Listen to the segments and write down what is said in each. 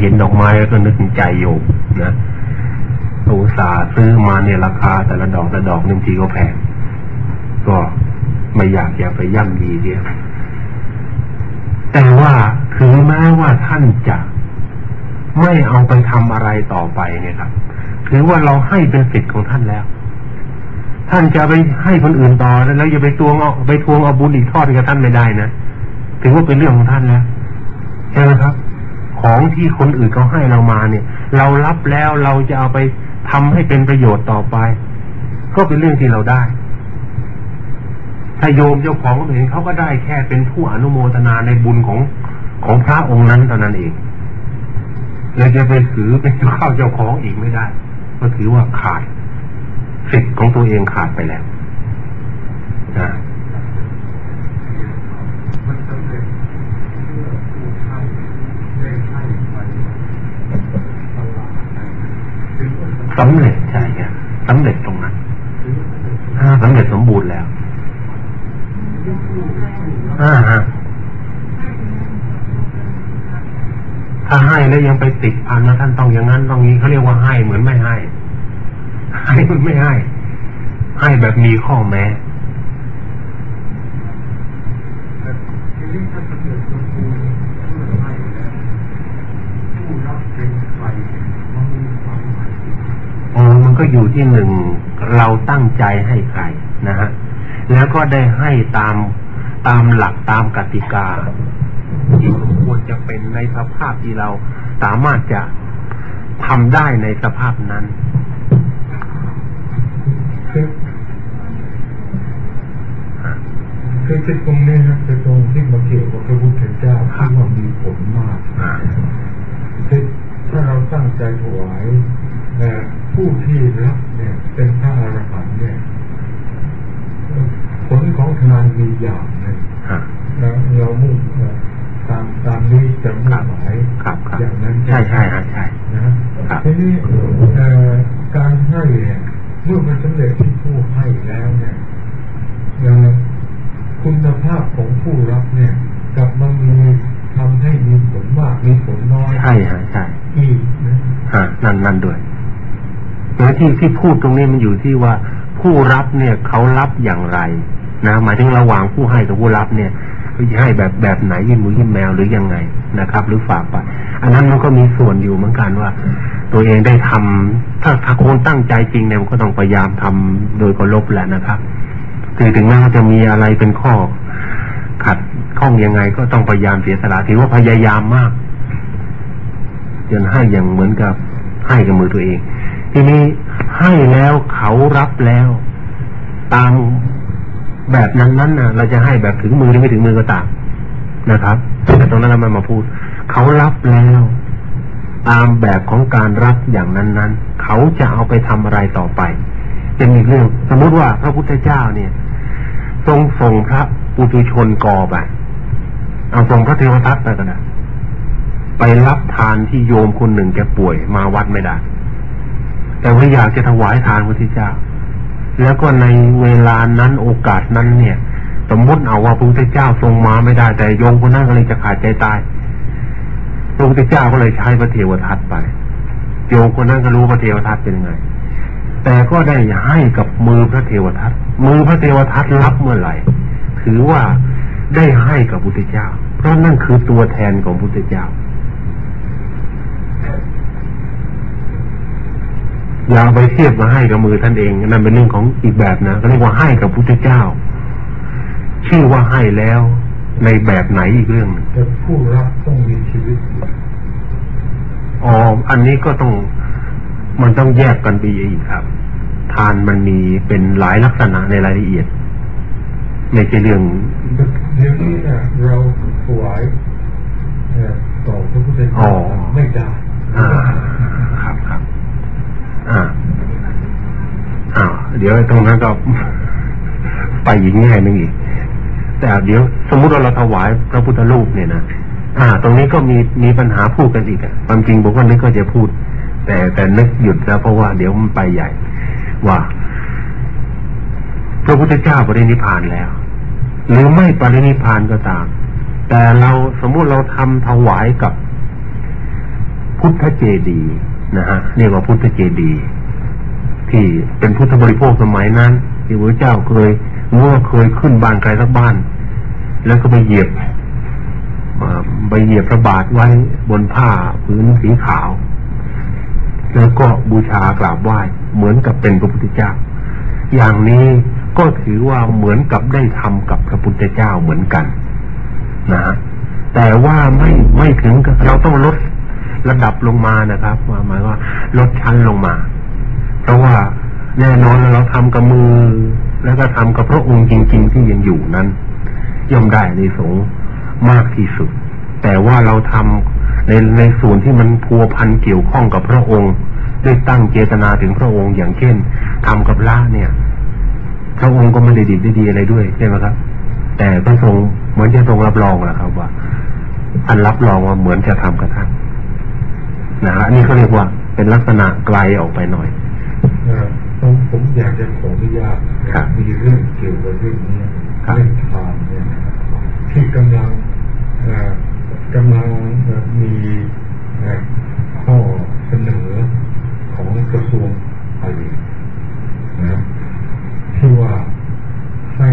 เห็นดอกไม้แล้วก็นึกใจโยมนะอุตสาซื้อมาเนี่ยราคาแต่ละดอกแต่ละดอกหนึ่งทีก็แพง ก็ไม่อยากจะไปย่ำยีเดียวแต่ว่าถึงแม้ว่าท่านจะไม่เอาไปทำอะไรต่อไปเนี่ยครับ ถือว่าเราให้เป็นสิทธิ์ของท่านแล้ว ท่านจะไปให้คนอื่นต่อแล้วอย่าไปทวงเอาไปทวงเอาบุญอีกทอดกับท่านไม่ได้นะ ถือว่าเป็นเรื่องของท่านแล้วใช่ไหมครับ ของที่คนอื่นเขาให้เรามาเนี่ย เรารับแล้วเราจะเอาไปทำให้เป็นประโยชน์ต่อไป ก็เป็นเรื่องที่เราได้ ถ้าโยมเจ้าของเองเขาก็ได้แค่เป็นผู้อนุโมทนาในบุญของของพระองค์นั้นเท่านั้นเองเราจะไปถือเป็นข้าวเจ้าของอีกไม่ได้ ก็ถือว่าขาดสิทธิ์ของตัวเองขาดไปแล้วนะ สำเร็จใช่ไงสำเร็จตรงนั้นสำเร็จสมบูรณ์แล้วอ่าฮะถ้าให้แล้วยังไปติดพันนะท่านต้องอย่างนั้นต้องนี้เขาเรียกว่าให้เหมือนไม่ให้ ให้มันไม่ให้ ให้แบบมีข้อแม้อ๋อมัน ก็อยู่ที่หนึ่งเราตั้งใจให้ใครนะฮะแล้วก็ได้ให้ตามตามหลักตามกติกา ที่สมควรจะเป็นในสภาพที่เราสามารถจะทำได้ในสภาพนั้นคือคือที่ตรงนี้นะคือตรงที่มาเกี่ยวกับพระพุทธเจ้าที่ว่ามีผลมากคือถ้าเราตั้งใจถวาย ผู้ที่รับเนี่ย เป็นพระอรหันต์เนี่ยผลของทานมีอย่างหนึ่งเราเรามุ่งตามตามนี้จะมุ่งหมายอย่างนั้นใช่ใช่ใช่นะทีนี้การให้เนี่ยเมื่อมันสำเร็จที่ผู้ให้แล้วเนี่ยคุณภาพของผู้รับเนี่ยกลับมามีทำให้มีผลมากมีผลน้อยใช่ฮะใช่อีกนะฮะนั่นนั่นด้วย แล้วที่ที่พูดตรงนี้มันอยู่ที่ว่าผู้รับเนี่ยเขารับอย่างไร นะหมายถึงระหว่างผู้ให้กับผู้รับเนี่ยจะให้แบบแบบไหนยื่นมือยื่นแมวหรือยังไงนะครับ หรือฝากไป อันนั้นมันก็มีส่วนอยู่เหมือนกันว่า ตัวเองได้ทำถ้าถ้าคนตั้งใจจริงเนี่ยมันก็ต้องพยายามทำโดยเคารพแหละนะครับถึงถึงแม้ว่าจะมีอะไรเป็นข้อ ขัดข้องยังไง ก็ต้องพยายามเสียสละถือว่าพยายามมากจนให้อย่างเหมือนกับให้กับมือตัวเอง ทีนี้ให้แล้วเขารับแล้ว ตามแบบนั้นนั้นนะเราจะให้แบบถึงมือหรือไม่ถึงมือก็ตามนะครับแต่ตรงนั้นเรามาพูด เขารับแล้ว ตามแบบของการรับอย่างนั้นนั้นเขาจะเอาไปทำอะไรต่อไป เป็นอีกเรื่อง สมมุติว่าพระพุทธเจ้าเนี่ย ทรงส่งพระปุถุชนกอไปเอาส่งพระเทวทัตไปกันนะไปรับทานที่โยมคนหนึ่งแกป่วยมาวัดไม่ได้ แต่ว่าอยากจะถวายทานพระพุทธเจ้า แล้วก็ในเวลานั้นโอกาสนั้นเนี่ย สมมติเอาว่าพระพุทธเจ้าทรงมาไม่ได้ แต่โยมคนนั้นก็เลยจะขาดใจตายพระพุทธเจ้าก็เลยใช้พระเทวทัตไป โยมคนนั้นก็รู้พระเทวทัตเป็นไง แต่ก็ได้ให้กับมือพระเทวทัต มือพระเทวทัตรับเมื่อไหร่ ถือว่าได้ให้กับพุทธเจ้า เพราะนั่นคือตัวแทนของพุทธเจ้า อย่าไปเทียบมาให้กับมือท่านเองนั่นเป็นเรื่องของอีกแบบนะก็เรียกว่าให้กับพุทธเจ้า ชื่อว่าให้แล้วในแบบไหนอีกเรื่องแต่ผู้รับต้องมีชีวิตอ๋ออันนี้ก็ต้องมันต้องแยกกันไปอีกครับ ทานมันมีเป็นหลายลักษณะในรายละเอียดไม่ใช่เรื่องเดี๋ยวนี้เนี่ยเราถวายต่อพระพุทธเจ้าไม่ได้ครับครับ อ่าอ้าวเดี๋ยวตรงนั้นก็ไปอีกง่หนึ่งอีก แต่เดี๋ยวสมมุติเราถวายพระพุทธรูปเนี่ยนะอ่า ตรงนี้ก็มีมีปัญหาพูดกันอีกอะความจริงผมก็นึกก็จะพูด แต่แต่นึกหยุดแล้วเพราะว่าเดี๋ยวมันไปใหญ่ ว่า พระพุทธเจ้าปรินิพานแล้ว หรือไม่ปรินิพานก็ตาม แต่เราสมมุติเราทำถวายกับพุทธเจดีย์ นะฮะเรียกว่าพุทธเจดีย์ที่เป็นพุทธบริโภคสมัยนั้นที่พระเจ้าเคยเมื่อเคยขึ้นบ้านใครสักบ้าน แล้วก็ไปเหยียบไปเหยียบพระบาทไว้บนผ้าพื้นสีขาว แล้วก็บูชากราบไหว้เหมือนกับเป็นพระพุทธเจ้า อย่างนี้ก็ถือว่าเหมือนกับได้ทำกับพระพุทธเจ้าเหมือนกัน นะแต่ว่าไม่ไม่ถึงกับเราต้องลด ระดับลงมานะครับหมายว่าลดชั้นลงมา เพราะว่าแน่นอนเราทำกับมือ แล้วก็ทำกับพระองค์จริง ๆ ที่ยังอยู่นั้น ย่อมได้ในสงส์มากที่สุด แต่ว่าเราทำในในส่วนที่มันพัวพันเกี่ยวข้องกับพระองค์ด้วยตั้งเจตนาถึงพระองค์อย่างเช่นทำกับละเนี่ย พระองค์ก็ไม่ได้ดีได้ดีอะไรด้วยใช่ไหมครับ แต่พระทรงเหมือนจะทรงรับรองแหละครับว่าอันรับรองว่าเหมือนจะทำกับท่าน นะฮะอันนี้เขาเรียกว่าเป็นลักษณะไกลออกไปหน่อยเอ่อผมผมอยากจะขออนุญาตครับมีเรื่องเกี่ยวกับเรื่องนี้ครับเรื่องทานเนี่ยนะครับที่กำลังเอ่อกำลังเอ่อมีเอ่อข้อเสนอของกระทรวงพาณิชย์นะที่ว่าให้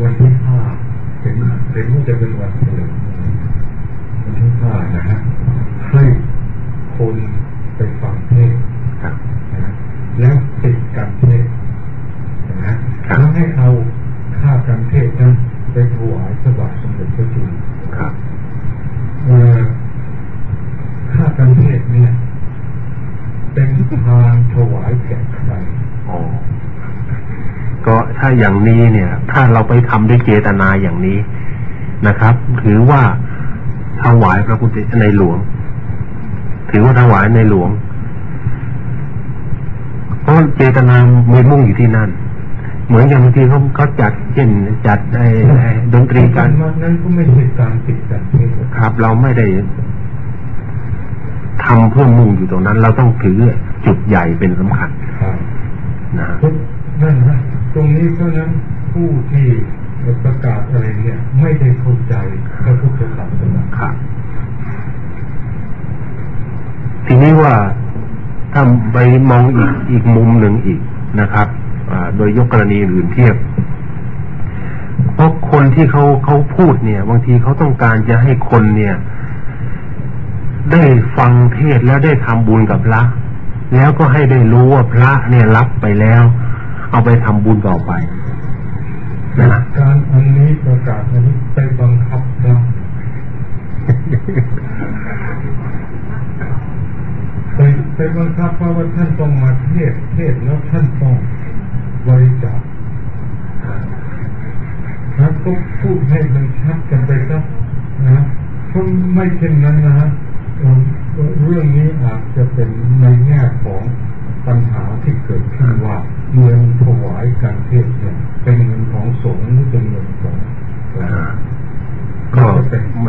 วันที่ห้าเห็นเห็นว่าจะเป็นวันเฉลิมวันที่ห้านะฮะให้ คนไปฟังเทศนะแล้วติดการเทศนะครัแล้บวให้เอาค่าการเทศนั้นไปถวายพระบาทสมเด็จพระจุลครับค่าการเทศเนี่ย เป็นทางถวายแก่ใครอ๋อก็ถ้าอย่างนี้เนี่ย ถ้าเราไปทำด้วยเจตนาอย่างนี้นะครับ ถือว่าถวายพระพุทธในหลวง ถือว่าถวายในหลวง เพราะเจตนาไม่มุ่งอยู่ที่นั่น เหมือนอย่างบางทีเขาเขาจัดเช่นจัดไอ้ไอ้ดนตรีกันนั้นก็ไม่ใช่การติดการเทศน์ครับ เราไม่ได้ทำเพื่อมุ่งอยู่ตรงนั้น เราต้องถือจุดใหญ่เป็นสำคัญครับนะฮะนั่นนะตรงนี้เพราะฉะนั้นผู้ที่ประกาศอะไรเนี่ย ไม่ได้เข้าใจพระพุทธศาสนาครับ ทีนี้ว่าถ้าไปมองอีกอีกมุมหนึ่งอีกนะครับโดยยกกรณีอื่นเทียบเพราะคนที่เขาเขาพูดเนี่ย บางทีเขาต้องการจะให้คนเนี่ย ได้ฟังเทศแล้วได้ทำบุญกับพระ แล้วก็ให้ได้รู้ว่าพระเนี่ยรับไปแล้ว เอาไปทำบุญต่อไปนะการอันนี้ประกาศอันนี้ไปบังคับเรา ไปไปบังคับว่าท่านต้องมาเทศเทศแล้วท่านต้องบริจาคครับก็พูดให้มันชัดกันไปซะนะเพราะไม่เช่นนั้นนะฮะเรื่องนี้อาจจะเป็นในแง่ของปัญหาที่เกิดขึ้นว่าเงินถวายการเทศเนี่ยเป็นเงินของสงฆ์หรือเป็นเงินของก็แหม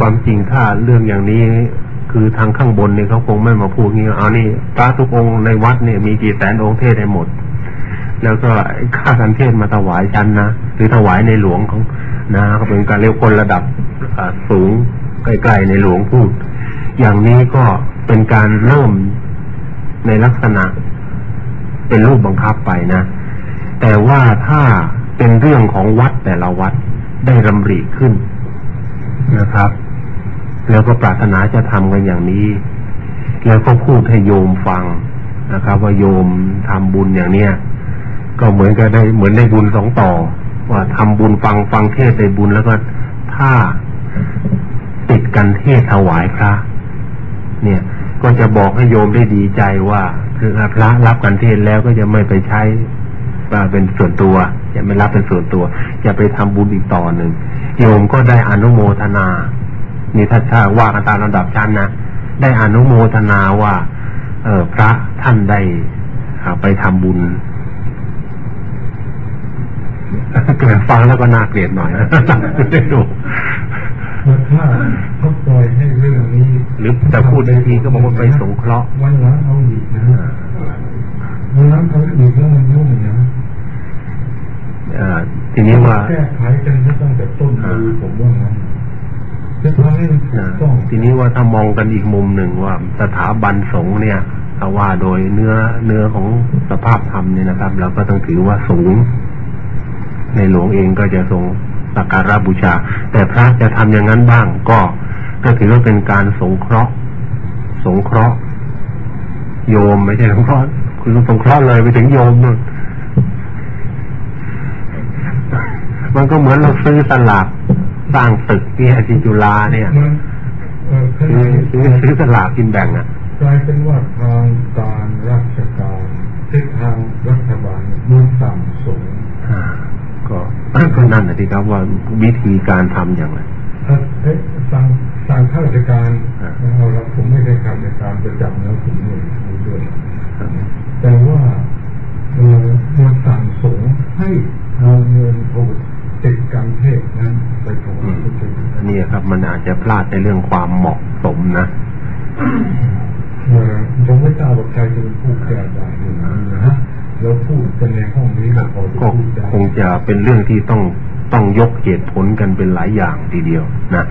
ความจริงถ้าเรื่องอย่างนี้ คือทางข้างบนเนี่ยเขาคงไม่มาพูดงี้เอานี่พระทุกองค์ในวัดเนี่ยมีกี่แสนองค์เทศได้หมด แล้วก็ค่าการเทศมาถวายฉันนะหรือถวายในหลวงของนะก็เป็นการเรียกคนระดับสูงใกล้ๆในหลวงพูด อย่างนี้ก็เป็นการเริ่มในลักษณะเป็นรูปบังคับไปนะ แต่ว่าถ้าเป็นเรื่องของวัดแต่ละวัดได้รำริขึ้นนะครับ แล้วก็ปรารถนาจะทำกันอย่างนี้ แล้วก็พูดให้โยมฟังนะครับ ว่าโยมทำบุญอย่างเนี้ยก็เหมือนกับได้เหมือนได้บุญสองต่อ ว่าทำบุญฟังฟังเทศได้บุญแล้วก็ถ้าติดกันเทศถวายพระ เนี่ย ก็จะบอกให้โยมได้ดีใจว่าคือพระรับกันเทศแล้วก็จะไม่ไปใช้ว่าเป็นส่วนตัวจะไม่รับเป็นส่วนตัว จะไปทำบุญอีกต่อหนึ่งโยมก็ได้อนุโมทนา นี่ถ้าถ้าว่ากันตามลำดับชั้นนะได้อนุโมทนาว่า เออพระท่านได้อ่าไปทำบุญเกิดฟังแล้วก็น่าเกลียดหน่อยได้ดูแล้วถ้าเขาปล่อยให้เรื่องนี้ หรือแต่พูดในทีก็บอกว่าไปสงเคราะห์วันหลังเอาอีกนะวันหลังเอาอีกแล้วมันยุ่งนะเอ่อทีนี้ว่าแก้ไขกันตั้งแต่ต้นเลยผมว่างั้นจคือ นะทีนี้ว่าถ้ามองกันอีกมุมหนึ่งว่าสถาบันสงฆ์เนี่ยถ้าว่าโดยเนื้อเนื้อของสภาพธรรมเนี่ยนะครับ เราก็ต้องถือว่าสูง ในหลวงเองก็จะทรงสักการะบูชา แต่พระจะทำอย่างนั้นบ้าง ก็ก็ถือว่าเป็นการสงเคราะห์ สงเคราะห์ โยมไม่ใช่สงเคราะห์คุณสงเคราะห์เลยไปถึงโยมนู่นมันก็เหมือนเราซื้อสลาก สร้างตึกที่อาจิจุฬาเนี่ยมันเออขซื้อณะซื้อซื้อสลากกินแบ่งอะกลายเป็นว่าทางการราชการที่ทางรัฐบาลมุ่งต่ำสูงอ่าก็ก็นั่นนะที่ครับว่าวิธีการทำอย่างไรถ้าเอ๊ะสั่งสั่งข้าราชการอ่าเอาละผมไม่ได้ข้าราชการประจำแล้วผมไม่รู้ด้วยแต่ว่าเออมันสั่งสงฆ์ให้เอาเงินโอติดการเทศนั้นไป อันนี้ครับ มันอาจจะพลาดในเรื่องความเหมาะสมนะเออผมไม่ทราบว่าใครจะเป็นผู้แก้ได้หรือไม่นะฮะเราพูดกันในห้องนี้เราพอจะก็พูดได้คงจะเป็นเรื่องที่ต้องต้องยกเหตุผลกันเป็นหลายอย่างทีเดียวนะ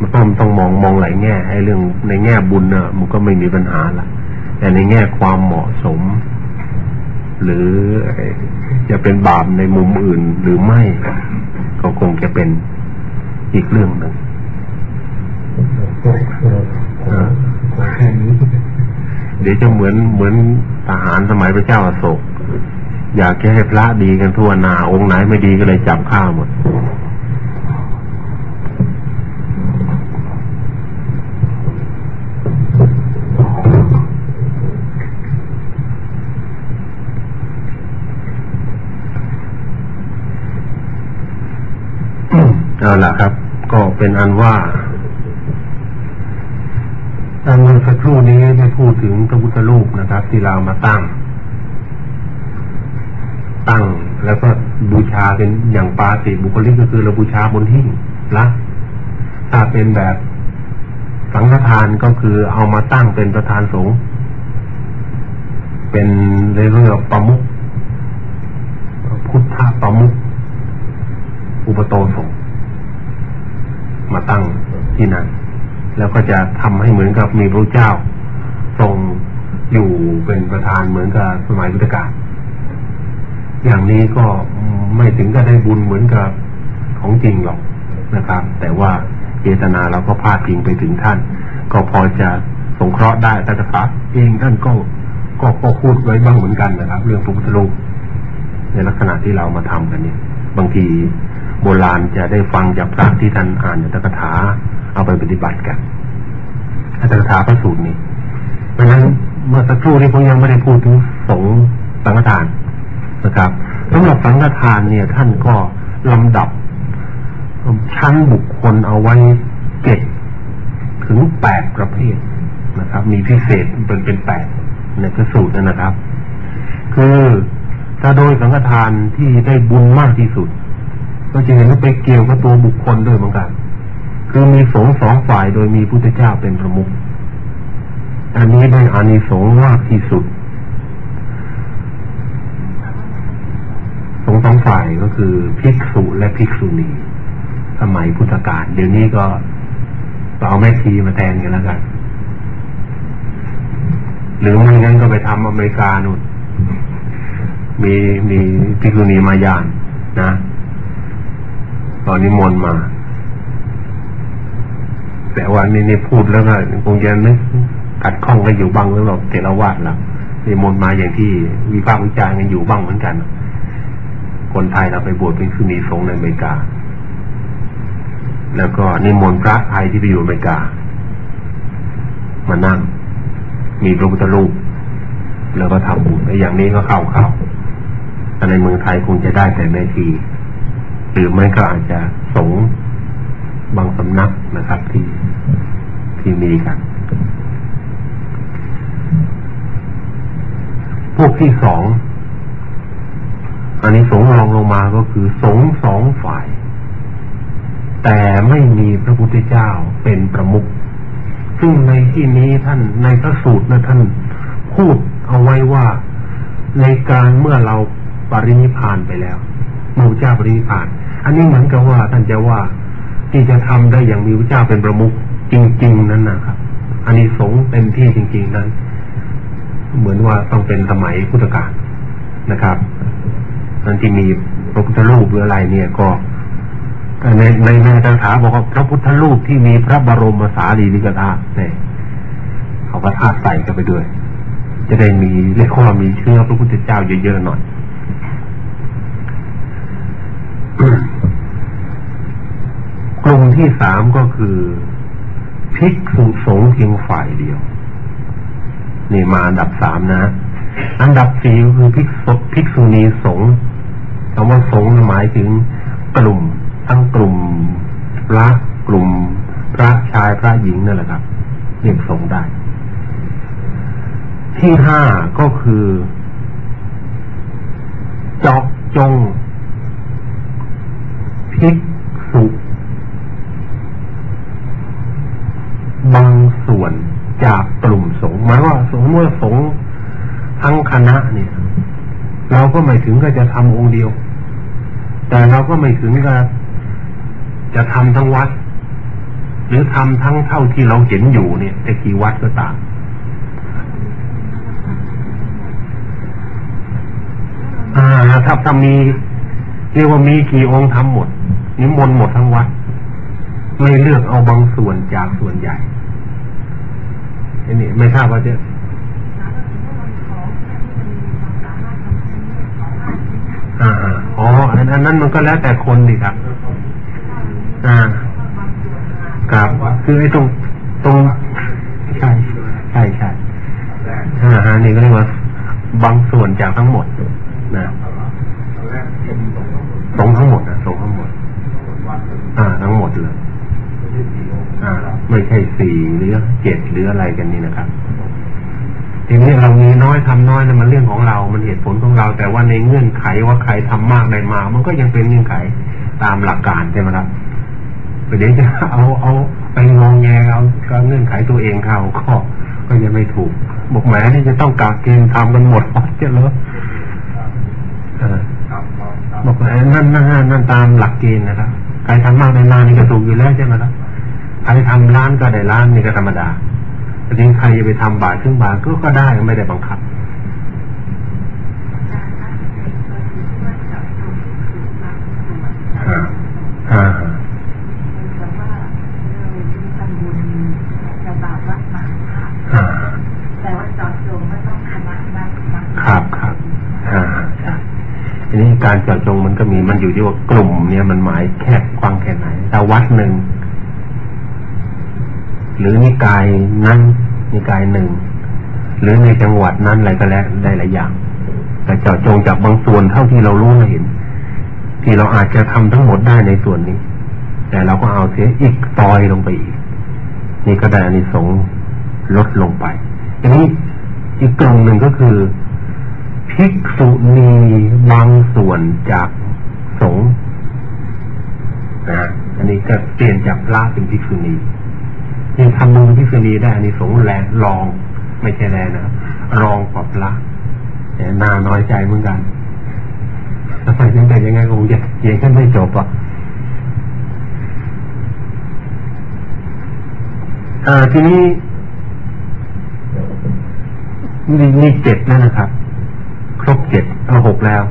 มันต้องต้องมองมองหลายแง่ไอ้เรื่องในแง่บุญเน่ะ มันก็ไม่มีปัญหาละแต่ในแง่ความเหมาะสม หรือจะเป็นบาปในมุมอื่นหรือไม่ ก็คงจะเป็น อีกเรื่องหนึ่งเดี๋ยวจะเหมือนเหมือนทหารสมัยพระเจ้าอโศก อยากจะให้พระดีกันทั่วหน้าองค์ไหนไม่ดีก็เลยจับฆ่าหมดเอาล่ะครับ ก็เป็นอันว่าอันเมื่อสักครู่นี้ได้พูดถึงพระพุทธรูปนะครับ ที่เรามาตั้ง ตั้งแล้วก็บูชาเป็นอย่างปาติบุคลิกก็คือเราบูชาบนหิ้งละถ้าเป็นแบบสังฆทานก็คือเอามาตั้งเป็นประธานสงฆ์เป็นในเรื่องประมุขพุทธประมุขอุปโตสงฆ์ มาตั้งที่นั่นแล้วก็จะทำให้เหมือนกับมีพระเจ้าทรงอยู่เป็นประธานเหมือนกับสมัยพุทธกาลอย่างนี้ก็ไม่ถึงก็ได้บุญเหมือนกับของจริงหรอกนะครับ แต่ว่าเจตนาเราก็พาดพิงไปถึงท่าน ก็พอจะสงเคราะห์ได้แต่พระเองท่านก็ก็ก็พูดไว้บ้างเหมือนกันนะครับ เรื่องพระพุทธรูปในลักษณะที่เรามาทำกันเนี่ย บางที โบราณจะได้ฟังจากพระที่ท่านอ่านอัตถกถาเอาไปปฏิบัติกันอัตถกถาพระสูตรนี้เพราะฉะนั้นเมื่อสักครู่นี้ผมยังไม่ได้พูดถึงสงฆ์สังฆทานนะครับสำหรับสังฆทานเนี่ย ท่านก็ลำดับชั้นบุคคลเอาไว้เจ็ดถึงแปดประเภทนะครับ มีพิเศษเป็นเป็นแปดในพระสูตรนั่นนะครับ คือถ้าโดยสังฆทานที่ได้บุญมากที่สุด ก็จะเห็นว่าไปเกี่ยวกับตัวบุคคลด้วยเหมือนกัน คือมีสงฆ์สองฝ่ายโดยมีพุทธเจ้าเป็นประมุขอันนี้ได้อานิสงส์มากที่สุด สงฆ์สองฝ่ายก็คือภิกษุและภิกษุณี สมัยพุทธกาลเดี๋ยวนี้ก็เอาแม่ชีมาแทนกันแล้วกัน หรือไม่งั้นก็ไปทำอเมริกานู่นมีมีภิกษุณีมายานนะ ตอนนี้มนต์มา แต่วันนี้นี่พูดแล้วก็คงจะนึกขัดข้องกันอยู่บ้างหรือเปล่าเทรวาสแล้วนี่มนต์มาอย่างที่วิพากษ์วิจารณ์กันอยู่บ้างเหมือนกัน คนไทยเราไปบวชเป็นสุนีสงในอเมริกา แล้วก็นิมนต์พระไทยที่ไปอยู่อเมริกา มานั่ง มีพระพุทธรูปแล้วก็ทำบุญไอ้อย่างนี้ก็เข้าเข้าแต่ในเมืองไทยคงจะได้แต่แม่ที หรือไม่ก็อาจจะสงบางสำนักนะครับที่ที่มีกันพวกที่สองอันนี้สงรองลงมาก็คือสงสองฝ่าย แต่ไม่มีพระพุทธเจ้าเป็นประมุขซึ่งในที่นี้ท่านในพระสูตรนะท่านพูดเอาไว้ว่าในการเมื่อเราปรินิพานไปแล้วพระเจ้าปรินิพาน อันนี้เหมือนกับว่าท่านจะว่าที่จะทำได้อย่างมีพระเจ้าเป็นประมุขจริง ๆ นั้นนะครับอันนี้สงเต็มที่จริง ๆ นั้น เหมือนว่าต้องเป็นสมัยพุทธกาลนะครับนั่นที่มีพระพุทธรูปหรืออะไรเนี่ยก็ในในในคาถาบอกว่าพระพุทธรูปที่มีพระบรมสารีริกธาตุเนี่ยเขาก็ธาตุใส่กันไปด้วย จะได้มีเรียกว่ามีเชื่อพระพุทธเจ้าเยอะๆหน่อย กลุ่ม ที่สามก็คือภิกษุสงฆ์เพียงฝ่ายเดียว นี่มาอันดับสามนะ อันดับสี่ก็คือภิกษุภิกษุณีสงฆ์คำว่าสงฆ์หมายถึงกลุ่มทั้งกลุ่มพระกลุ่มพระชายพระหญิงนั่นแหละครับเรียกสงฆ์ได้ ที่ห้าก็คือเจาะจงภิกษุ บางส่วนจากกลุ่มสงฆ์หมายว่าสมมติว่าสงฆ์ทั้งคณะเนี่ย เราก็ไม่ถึงก็จะทำองค์เดียว แต่เราก็ไม่ถึงกับจะทำทั้งวัด หรือทำทั้งเท่าที่เราเห็นอยู่เนี่ยจะกี่วัดก็ตามอ่าถ้าถ้ามีเรียกว่ามีกี่องค์ทำหมดนิมนต์หมดทั้งวัด ไม่เลือกเอาบางส่วนจากส่วนใหญ่ อันนี้ไม่ทราบว่าจะอ่าอ๋ออันนั้นมันก็แล้วแต่คนดิครับ อ่าครับคือไอ้ตรงตรงใช่ใช่ใช่อ่าฮะนี่ก็เรียกว่าบางส่วนจากทั้งหมดนะสงทั้งหมดนะสงทั้งหมด อ่า ทั้งหมดเลย ไม่ใช่สี่หรือเจ็ดหรืออะไรกันนี่นะครับทีนี้เรามีน้อยทำน้อยนะมันเรื่องของเรา มันเหตุผลของเรา แต่ว่าในเงื่อนไขว่าใครทำมากได้มา มันก็ยังเป็นเงื่อนไขตามหลักการใช่ไหมครับประเดี๋ยวจะเอาเอาไปงองแงเอาก็เงื่อนไขตัวเองเขาก็ก็ยังไม่ถูกบอกแหมนี่จะต้องกาเกณฑ์ทำกันหมดวัดจะเหรอบอกแหมนั่นนั่นนั่นตามหลักเกณฑ์นะครับใครทำมากได้มานี่ก็ถูกอยู่แล้วใช่ไหมครับ ใครทำร้านก็ได้ร้านนี่ก็ธรรมดาแต่จริงใครจะไปทำบาทครึ่งบาทก็ก็ได้ไม่ได้บังคับอ่าอ่าอ่าแต่ว่าจอดจงไม่ต้องคณะนักนักครับครับอ่าใช่ทีนี้การเจาะจงมันก็มีมันอยู่ที่ว่ากลุ่มเนี่ยมันหมายแค่กว้างแค่ไหนแต่วัดหนึ่ง หรือนิกายนั้นนิกายหนึ่ง หรือในจังหวัดนั้นอะไรก็แล้วได้หลายอย่าง แต่เจาะจงจากบางส่วนเท่าที่เรารู้มาเห็น ที่เราอาจจะทำทั้งหมดได้ในส่วนนี้ แต่เราก็เอาเสียอีกตอยลงไปอีก นี่ก็ได้อานิสงส์ลดลงไปทีนี้อีกกลุ่มหนึ่งก็คือภิกษุณีบางส่วนจากสงฆ์นะอันนี้ก็เปลี่ยนจากพระเป็นภิกษุณี นี่ทำมือภิกษุณีได้อันนี้สงแรงรองไม่ใช่แรงนะรองกว่าพระแต่นาน้อยใจเหมือนกันถ้าไปยังไงยังไงก็คงจะเถียงกันไม่จบอะทีนี้นี่เจ็ดแล้วนะครับ ครบเจ็ดเอาหกแล้ว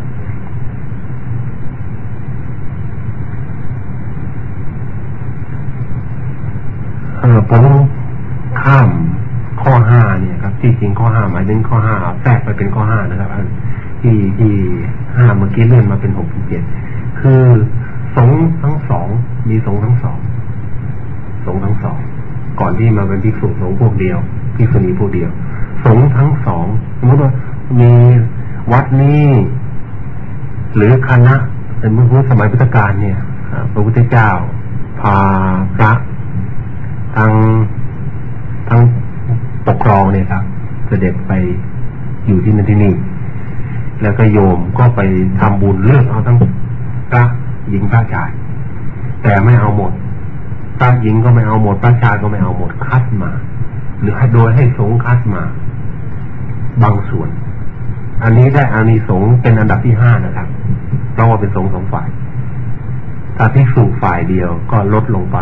เออผมข้ามข้อห้าเนี่ยครับ ที่จริงข้อห้าหมายถึงข้อห้าแทรกไปเป็นข้อห้านะครับที่ที่ห้าเมื่อกี้เลื่อนมาเป็นหกเป็นเจ็ดคือสงทั้งสอง มีสงทั้งสอง สงทั้งสอง ก่อนที่มาเป็นภิกษุสงพวกเดียวภิกษุณีพวกเดียว สงทั้งสองสมมติว่ามีวัดนี้หรือคณะเป็นเมื่อสมัยพุทธกาลเนี่ยพระพุทธเจ้า พาพระทั้งทั้งปกครองเนี่ยครับ เสด็จไปอยู่ที่นั่นที่นี่ แล้วก็โยมก็ไปทำบุญเลือกเอาทั้งพระหญิงพระชาย แต่ไม่เอาหมดพระหญิงก็ไม่เอาหมดพระชายก็ไม่เอาหมดคัดมา หรือโดยให้สงฆ์คัดมา บางส่วน อันนี้ได้อานิสงส์เป็นอันดับที่ห้านะครับเพราะว่าเป็นสงฆ์สองฝ่ายถ้าภิกษุฝ่ายเดียวก็ลดลงไป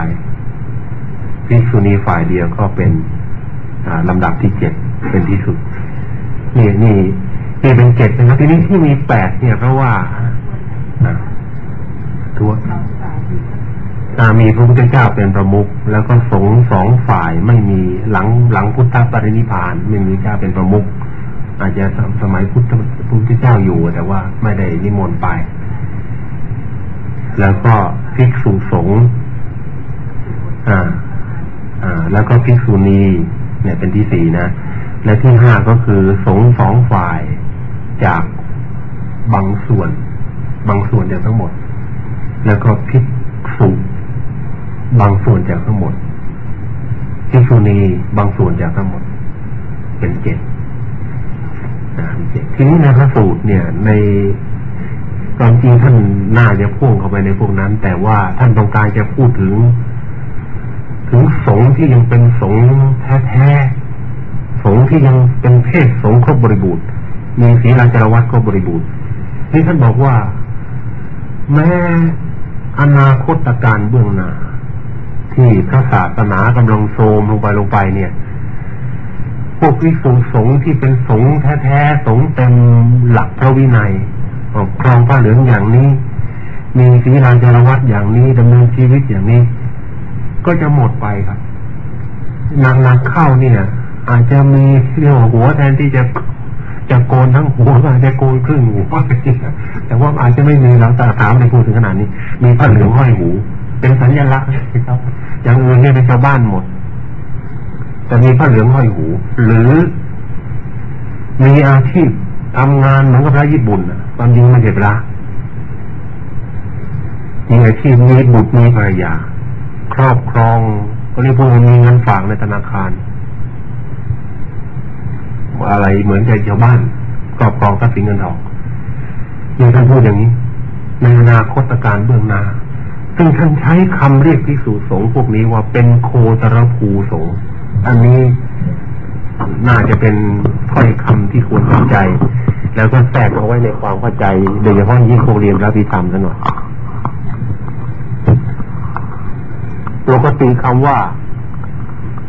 ภิกษุณีฝ่ายเดียวก็เป็นลำดับที่เจ็ดเป็นที่สุดนี่นี่ นี่เป็นเจ็ดนะครับทีนี้ที่มีแปดเนี่ยเพราะว่าทัวามีพระพุทธเจ้าเป็นประมุขแล้วก็สงสองฝ่ายไม่มีหลังหลังพุทธปรินิพานไม่มีเจ้าเป็นประมุขอาจจะสมัยพุทธพุทธเจ้าอยู่แต่ว่าไม่ได้นิมนต์ไป แล้วก็ภิกษุสงฆ์อ่าอ่า แล้วก็ภิกษุณีเนี่ยเป็นที่สี่นะ และที่ห้าก็คือสงสองฝ่าย จากบางส่วน บางส่วนจากทั้งหมด แล้วก็ภิกษุบางส่วนจากทั้งหมดภิกษุณีบางส่วนจากทั้งหมดเป็นเจ็ดทีนี้ในพระสูตรเนี่ย ในตอนจริงท่านน่าจะพ่วงเข้าไปในพวกนั้น แต่ว่าท่านต้องการจะพูดถึง ถึงสงที่ยังเป็นสงแท้ๆสงที่ยังเป็นเพศสงครบบริบูรณ์ มีศีลาจารวัตครบบริบูรณ์นี่ท่านบอกว่า แม้อนาคตการเบื้องหน้าที่พระศาสนากำลังโทมลงไปลงไปเนี่ย พวกวิสุสงฆ์ที่เป็นสงฆ์แท้ๆสงฆ์เต็มหลักพระวินัยครองผ้าเหลืองอย่างนี้ มีศีลานจารวัตอย่างนี้ดำเนินชีวิตอย่างนี้ ก็จะหมดไปครับนางนักเข้าเนี่ย อาจจะมีเรี่หัวแทนที่จะ จะโกนทั้งหัวอาจจะโกนครึ่งหัวแต่ว่าอาจจะไม่มีเราแต่ถามในพูดถึงขนาดนี้ มีผ้าเหลืองห้อยหู เป็นสัญลักษณ์ครับ อย่างอื่นเนี่ยเป็นชาวบ้านหมด แต่มีผ้าเหลืองห้อยหู หรือ มีอาชีพทำงานเหมือนกับพระญี่ปุ่นความจริงไม่ใช่พระมีอาชีพมีบุตรมีภรรยา ครอบครองก็เรียกว่ามีเงินฝากในธนาคาร อะไรเหมือนกับชาวบ้านครอบครองทรัพย์สินเงินทองยังท่านพูดอย่างนี้ ในอนาคตการเบื้องหน้าซึ่งท่านใช้คำเรียกพิสูจสงพวกนี้ว่าเป็นโคตรภูสงอันนี้น่าจะเป็นถ้อยคำที่ควรเข้าใจ แล้วก็แทรกเอาไว้ในความเข้าใจโดยเฉพาะยิ่งโคเรียนรับพิธรรมซะหน่อยปกติคำว่า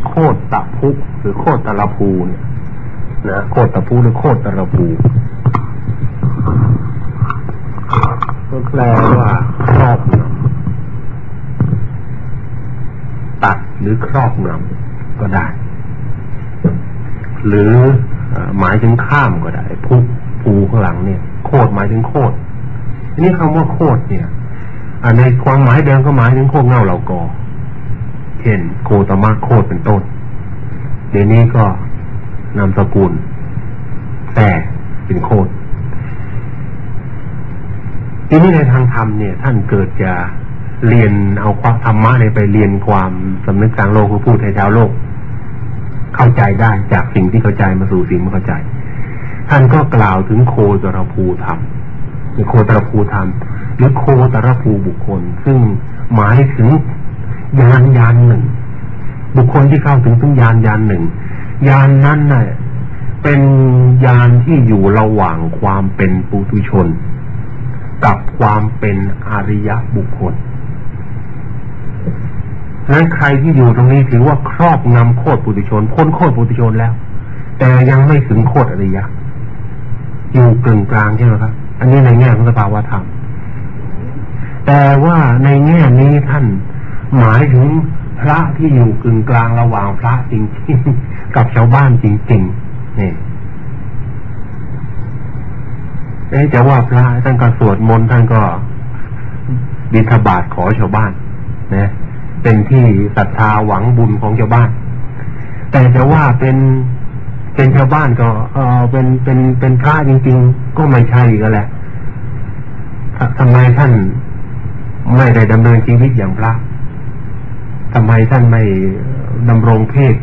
โคตรตะพุหรือโคตรตะละภูเนี่ย นะโคตรตะพุหรือโคตรตะละภูก็แปลว่าครอบงำตัดหรือครอบงำก็ได้ หรือหมายถึงข้ามก็ได้ภูภูข้างหลังเนี่ย โคตรหมายถึงโคตรทีนี้คำว่าโคตรเนี่ยในความหมายเดิมก็หมายถึงโคตรเงาเหล่ากอเช่นโคตมะโคตรเป็นต้นเดี๋ยวนี้ก็ นามสกุลแต่เป็นโคตรทีนี้ในทางธรรมเนี่ย ท่านเกิดจะเรียนเอาความธรรมะในไปเรียนความสำนึกทางโลกคือพูดให้ชาวโลก เข้าใจได้จากสิ่งที่เข้าใจมาสู่สิ่งไม่เข้าใจ ท่านก็กล่าวถึงโคตรภูธรรมหรือโคตรภูธรรมหรือโคตรภูบุคคล ซึ่งหมายถึงยานยานหนึ่ง บุคคลที่เข้าถึงถึงยานยานหนึ่ง ยานนั้นน่ะเป็นยานที่อยู่ระหว่างความเป็นปุถุชน กับความเป็นอริยบุคคลนั้นใครที่อยู่ตรงนี้ถือว่าครอบงำโคตรปุถุชนพ้นโคตรปุถุชนแล้ว แต่ยังไม่ถึงโคตรอริยะอยู่กึ่งกลางใช่ไหมครับ อันนี้ในแง่ของสภาวธรรม แต่ว่าในแง่นี้ท่านหมายถึง พระที่อยู่กึ่งกลางระหว่างพระจริงๆกับชาวบ้านจริงๆนี่จะว่าพระท่านก็สวดมนต์ท่านก็บิณฑบาตขอชาวบ้านนะเป็นที่ศรัทธาหวังบุญของชาวบ้าน แต่จะว่าเป็นเป็นชาวบ้านก็ เออเป็นเป็นเป็นพระจริง ๆ ก็ไม่ใช่ก็แหละทำไมท่านไม่ได้ดำเนินชีวิตอย่างพระ ทำไมท่านไม่ดำรงเพศ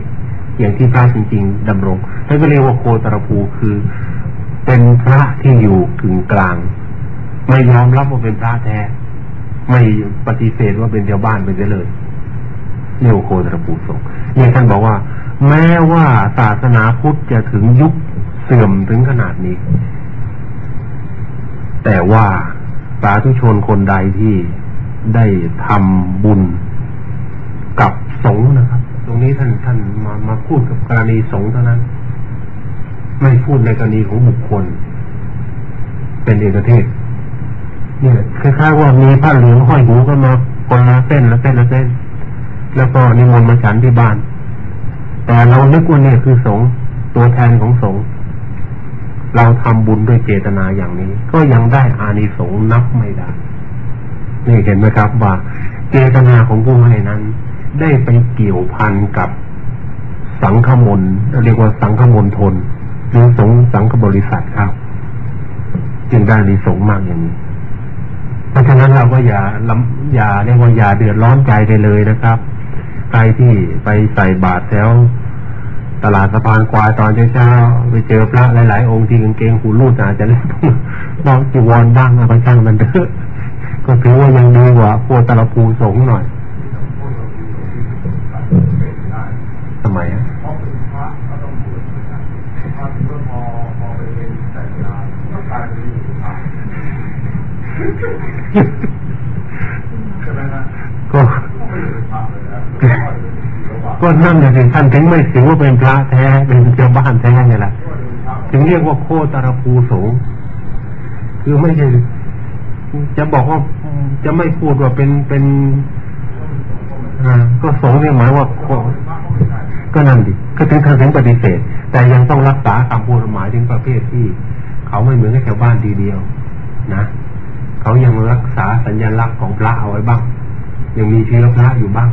อย่างที่พระจริง ๆดำรงท่านก็เรียกว่าโคตรภูคือ เป็นพระที่อยู่กึ่งกลาง ไม่ยอมรับว่าเป็นพระแท้ ไม่ปฏิเสธว่าเป็นชาวบ้านไปเลยเรียกโคตรภูสงฆ์นี่ท่านบอกว่า แม้ว่าศาสนาพุทธจะถึงยุคเสื่อมถึงขนาดนี้ แต่ว่าสาธุชนคนใดที่ได้ทำบุญ สงฆ์นะครับ ตรงนี้ท่านท่านมามาพูดกับกรณีสงฆ์เท่านั้น ไม่พูดในกรณีของบุคคล เป็นเอกเทศเนี่ยคล้ายๆว่ามีผ้าเหลืองห้อยหูก็มาคนละเส้นละเส้นละเส้น แล้วก็นิมนต์มาฉันที่บ้าน แต่เรานึกว่าเนี่ยคือสงฆ์ตัวแทนของสงฆ์เราทำบุญด้วยเจตนาอย่างนี้ ก็ยังได้อานิสงส์นับไม่ได้นี่เห็นไหมครับว่าเจตนาของผู้ให้นั้น ได้ไปเกี่ยวพันกับสังฆมนเรียกว่าสังฆมนทนหรือสงสังฆบริษัทครับจึงได้านิสงมากอย่างนี้เพราะฉะนั้นเราก็อย่าลำอย่าเรียกว่าอย่าเดือดร้อนใจได้เลยนะครับใครที่ไปใส่บาตรแถวตลาดสะพานควายตอนเช้าๆไปเจอพระหลายๆ องค์ที่กางเกงหูรูดอาจจะเล่นนอกจีวรบ้างอาไปช่างมันเถอะก็ถือว่ายังดีกว่าพวกตะลปูสงหน่อยทำไมอะ เพราะเป็นพระก็ต้องบวชนะครับพระก็พอพอไปเรียนแต่งงานก็กลายเป็นพระใช่ไหมฮะ ก็ ก็ไม่เป็นพระเลยนะก็เป็นศิลปะ ก็นั่นแหละสิท่านถึงไม่ถือว่าเป็นพระแท้เป็นเจ้าบ้านแท้ไงล่ะถึงเรียกว่าโคตรภูสงคือไม่ใช่จะบอกว่าจะไม่พูดว่าเป็นเป็นอ่าก็สงฆ์เนี่ยหมายว่าก็นั่นดิก็ถึงทางถึงปฏิเสธ แต่ยังต้องรักษาคำพูดหมายถึงประเภทที่ เขาไม่เหมือนกับชาวบ้านทีเดียว นะเขายังรักษาสัญลักษณ์ของพระเอาไว้บ้าง ยังมีเชื้อพระอยู่บ้าง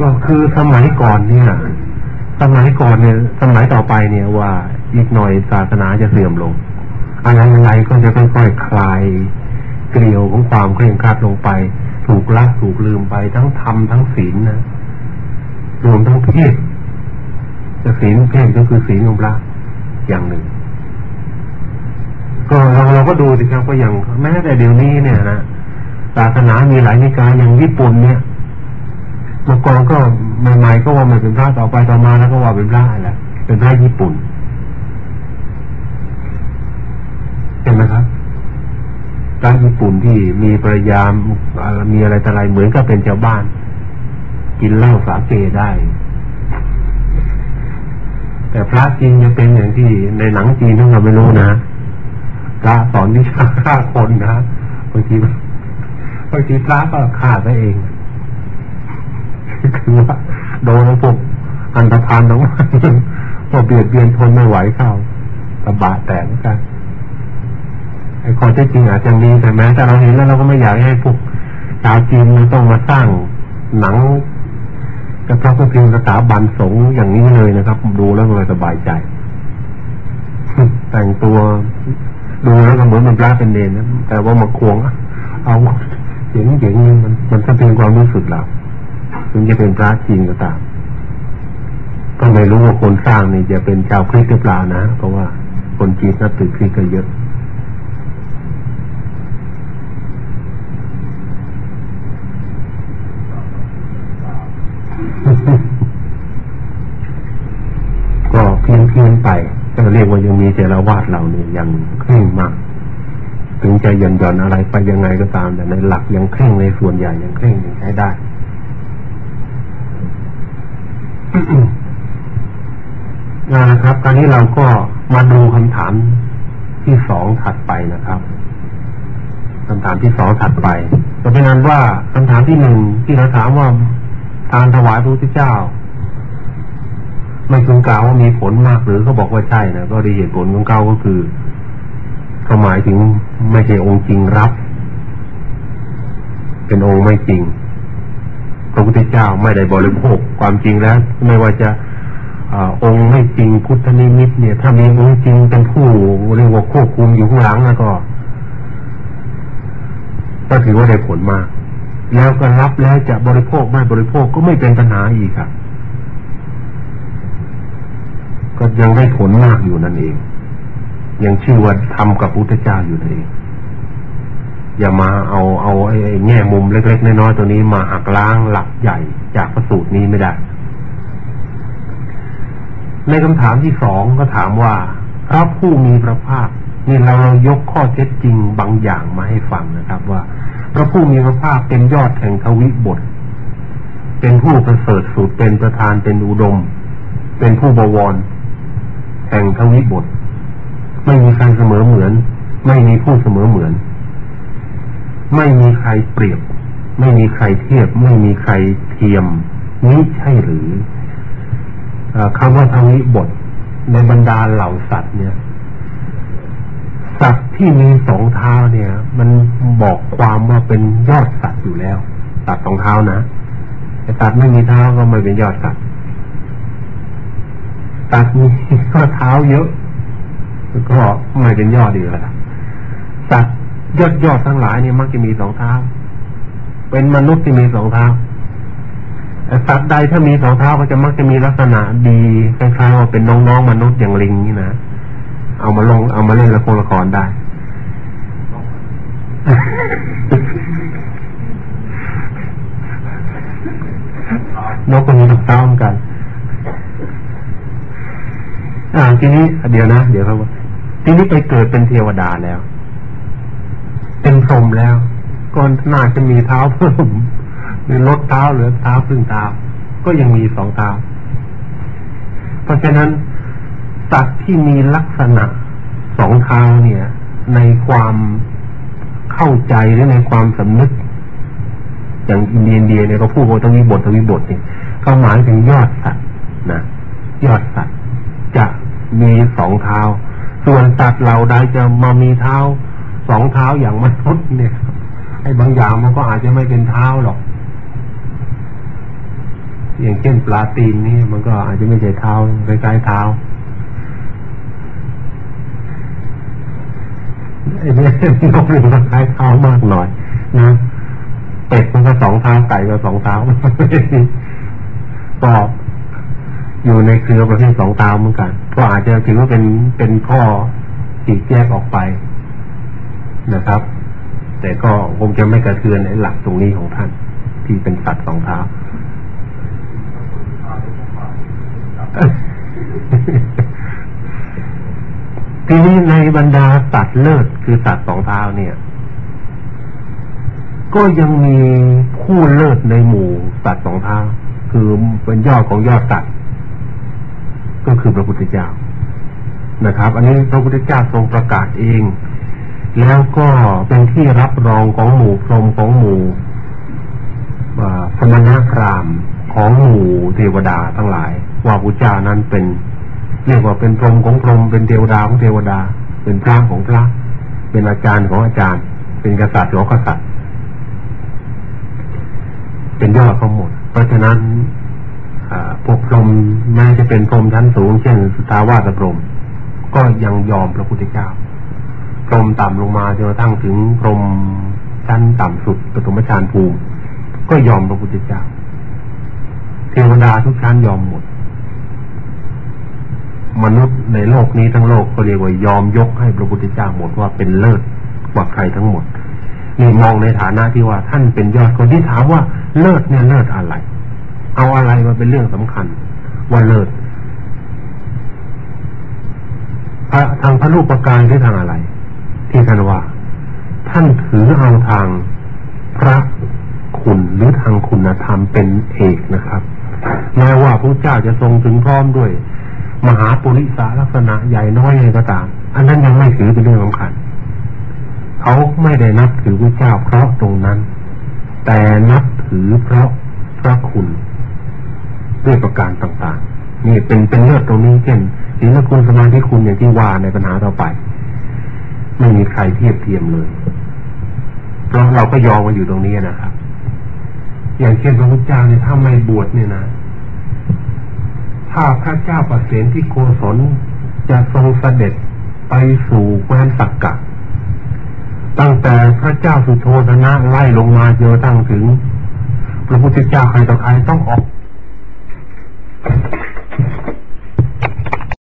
ก็คือสมัยก่อนเนี่ย สมัยก่อนเนี่ย สมัยต่อไปเนี่ยว่าอีกหน่อยศาสนาจะเสื่อมลงอะไรอะไรก็จะค่อยๆคลายเกลียวของความเคร่งครัดลงไป ถูกละถูกลืมไปทั้งธรรมทั้งศีลนะรวมทั้งเพศจะศีลเพศก็คือศีลของพระอย่างหนึ่ง ก็เราเราก็ดูสิครับก็อย่างแม้แต่เดี๋ยวนี้เนี่ยนะศาสนามีหลายนิกายอย่างญี่ปุ่นเนี่ย เมื่อก่อนก็ใหม่ๆก็ว่าไม่เป็นพระต่อไปต่อมาแล้วก็ว่าเป็นพระแหละเป็นพระญี่ปุ่นเห็นไหมครับพระญี่ปุ่นที่มีปริยามมีอะไรต่ออะไรเหมือนกับเป็นชาวบ้าน กินเหล้าสาเกได้ แต่พระจริงจะเป็นอย่างที่ในหนังจีนที่เราไม่รู้นะพระสอนวิชาฆ่าคนนะบางทีบางทีพระก็ฆ่าตัวเอง คือว่าโดนพวกอันตรพานของมันพวกเบียดเบียนทนไม่ไหวเข้ากระบาดแตกกันไอ้ข้อเท็จจริงอาจจะมีแต่แม้แต่เราเห็นแล้วเราก็ไม่อยากให้พวกชาวจีนมันต้องมาสร้างหนังกระทบกระเทือนสถาบันสงฆ์อย่างนี้เลยนะครับ ดูแล้วก็เลยสบายใจ แต่งตัวดูแล้วก็เหมือนมันพระเป็นเนรนะแต่ว่ามาควงเอาเสียงเสียงนึงมันมันสะเทือนความรู้สึกเรา ถึงจะเป็นพระจริงก็ตามก็ไม่รู้ว่าคนสร้างนี่จะเป็นชาวคริสต์หรือเปล่านะ เพราะว่าคนจีนนับถือคริสต์ก็เยอะ ก็เพี้ยนเพียนไปก็เรียกว่ายังมีเจราวาดเรานี่ยยังเคร่งมากถึงจะหย่อนหย่อนอะไรไปยังไงก็ตามแต่ในหลักยังเคร่งในส่วนใหญ่ยังเคร่งยังใช้ได้ นะครับตอนนี้เราก็มาดูคำถามที่สองถัดไปนะครับคำถามที่สองถัดไปจะเป็นนั้นว่าคำถามที่หนึ่งที่เราถามว่าทานถวายพระพุทธเจ้า ไม่คุณกล่าวว่ามีผลมากหรือเขาบอกว่าใช่นะก็ดีเหตุผลของเขาก็คือเขาหมายถึงไม่ใช่องค์จริงรับ เป็นองค์ไม่จริง พระพุทธเจ้าไม่ได้บริโภคความจริงแล้ว ไม่ว่าจะองค์ไม่จริงพุทธนิมิตเนี่ย ถ้ามีองค์จริงเป็นผู้เรียกว่าควบคุมอยู่ข้างหลังแล้วก็ ก็ถือว่าได้ผลมาก แล้วก็รับแล้วจะบริโภคไม่บริโภคก็ไม่เป็นปัญหาอีกครับก็ยังได้ผลมากอยู่นั่นเอง ยังชื่อว่าทำกับพุทธเจ้าอยู่นั่นเอง อย่ามาเอาเอาไอ้แง่มุมเล็กๆน้อยๆตัวนี้มาหักล้างหลักใหญ่จากพระสูตรนี้ไม่ได้ ในคำถามที่สองก็ถามว่าพระผู้มีพระภาคนี่เราเรายกข้อเท็จจริงบางอย่างมาให้ฟังนะครับ ว่า พระผู้มีพระภาคเป็นยอดแห่งทวิบท เป็นผู้ประเสริฐสุดเป็นประธานเป็นอุดม เป็นผู้บวร แห่งทวิบท ไม่มีใครเสมอเหมือน ไม่มีผู้เสมอเหมือน ไม่มีใครเปรียบ ไม่มีใครเทียบ ไม่มีใครเทียมนี้ใช่หรืออคำว่าทวิบท ในบรรดาเหล่าสัตว์เนี่ย สัตว์ที่มีสองเท้าเนี่ย มันบอกความว่าเป็นยอดสัตว์อยู่แล้ว สัตว์สองเท้านะแต่สัตว์ไม่มีเท้าก็ไม่เป็นยอดสัตว์สัตว์มีก็เท้าเยอะก็ไม่เป็นยอดดีแล้วสัตว์ ยอดยอดทั้งหลายเนี่ยมักจะมีสองเท้า เป็นมนุษย์ที่มีสองเท้าแต่สัตว์ใดถ้ามีสองเท้าก็จะมักจะมีลักษณะดีคล้ายๆว่าเป็นน้องๆมนุษย์อย่างลิงนี่นะเอามาลงเอามาเล่นละครละครได้นกคนนี้ถูกต้องกัน อ่าทีนี้เดี๋ยวนะ เดี๋ยวครับทีนี้ไปเกิดเป็นเทวดาแล้ว เป็นพรมแล้วก็น่าจะมีเท้าเพิ่มหรือลดเท้าหรือเท้าพึ่งเท้า ก็ยังมีสองเท้า เพราะฉะนั้นสัตว์ที่มีลักษณะสองเท้าเนี่ย ในความเข้าใจหรือในความสำนึก อย่างอินเดียเดียเนี่ยเขาพูดว่าทวิบททวิบทเนี่ยเขาหมายถึงยอดสัตว์นะยอดสัตว์จะมีสองเท้า ส่วนสัตว์เราใดจะมามีเท้า สองเท้าอย่างมนุษย์เนี่ยไอ้บางอย่างมันก็อาจจะไม่เป็นเท้าหรอก อย่างเช่นปลาตีนนี่มันก็อาจจะไม่ใช่เท้าคล้ๆเท้าไอ้เนี่ยนกมันก็คล้ายเท้ามากหน่อยนะเป็ดมันก็สองเท้าไก่ก็สองเท้าก็อยู่ในเครือประเภทสองเท้าเหมือนกัน ก็อาจจะถือว่าเป็นเป็นข้อสีแยกออกไป นะครับ แต่ก็คงจะไม่กระเทือนในหลักตรงนี้ของท่าน ที่เป็นสัตว์สองเท้าทีนี้ในบรรดาสัตว์เลิศคือสัตว์สองเท้าเนี่ย ก็ยังมีผู้เลิศในหมู่สัตว์สองเท้าคือเป็นยอดของยอดสัตว์ก็คือพระพุทธเจ้านะครับ อันนี้พระพุทธเจ้าทรงประกาศเอง แล้วก็เป็นที่รับรองของหมู่พรหมของหมู่สมณพราหมณ์ของหมู่เทวดาทั้งหลาย ว่าพระเจ้านั้นเป็นเรียกว่าเป็นพรหมของพรหมเป็นเทวดาของเทวดา เป็นพระของพระ เป็นอาจารย์ของอาจารย์ เป็นกษัตริย์ของกษัตริย์ เป็นยอดเขาหมด เพราะฉะนั้นพวกพรหมแม้จะเป็นพรหมชั้นสูง เช่น สุทาวาสพรหมก็ยังยอมพระพุทธเจ้า พรมต่ำลงมาจนกระทั่งถึงพรมชั้นต่ำสุดปฐมฌานภูมิ ก็ยอมพระพุทธเจ้าเทวดาทุกชั้นยอมหมด มนุษย์ในโลกนี้ทั้งโลกก็เรียกว่ายอมยกให้พระพุทธเจ้าหมดว่าเป็นเลิศกว่าใครทั้งหมดนี่มองในฐานะที่ว่าท่านเป็นยอดคนที่ถามว่าเลิศเนี่ยเลิศอะไร เอาอะไรมาเป็นเรื่องสำคัญ ว่าเลิศพระทางพระรูปประการที่ทางอะไร ที่ท่านว่า ท่านถือเอาทางพระคุณหรือทางคุณธรรมเป็นเอกนะครับแม้ว่าพระเจ้าจะทรงถึงพร้อมด้วย มหาปุริสาลักษณะใหญ่น้อยอะไรก็ตาม อันนั้นยังไม่ถือเป็นเรื่องสำคัญเขาไม่ได้นับถือพระเจ้าเพราะตรงนั้น แต่นับถือเพราะพระคุณด้วยประการต่างๆ นี่เป็นเป็นเลือดตรงนี้เช่นศีลคุณสมาธิคุณอย่างที่ว่าในปัญหาต่อไป ไม่มีใครเทียบเทียมเลยเพราะเราก็ยอมกันอยู่ตรงนี้นะครับ อย่างเช่นพระพุทธเจ้าเนี่ยถ้าไม่บวชเนี่ยนะถ้าพระเจ้าประเสนที่โกศลจะทรงเสด็จไปสู่แคว้นสักกะ ตั้งแต่พระเจ้าสุโธธนะไล่ลงมาเจอตั้งถึง พระพุทธเจ้าใครต่อใครต้องออก